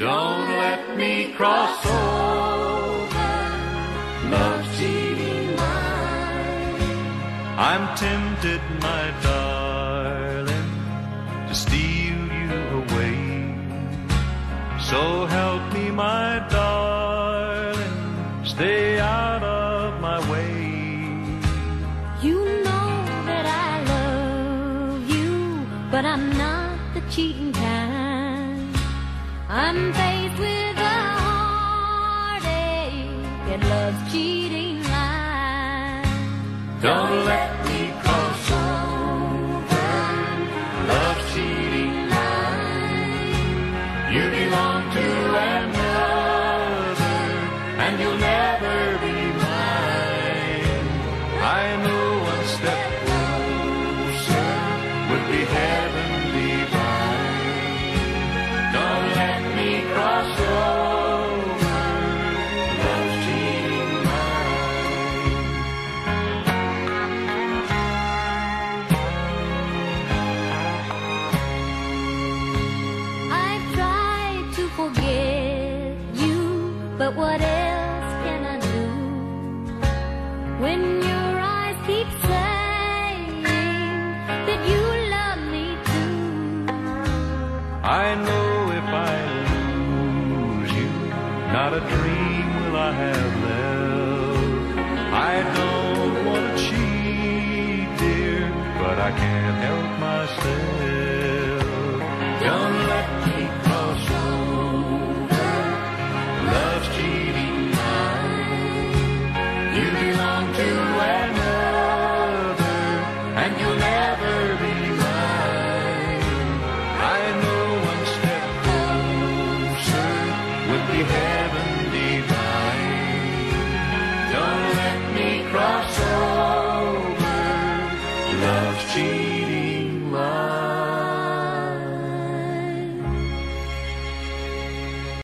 Don't let me cross over love's cheating line. I'm tempted, my darling, to steal you away. So help me, my darling, stay out of my way. You know that I love you, but I'm not the cheating kind. I'm faced with a heartache and love's cheating line. Don't let me cross over love's cheating line. You belong to another, and you'll never be mine. I know one step but what else can I do? When your eyes keep saying that you love me too. I know if I lose you, not a dream will I have left. I don't want to cheat, dear, but I can't help myself. You belong to another, and you'll never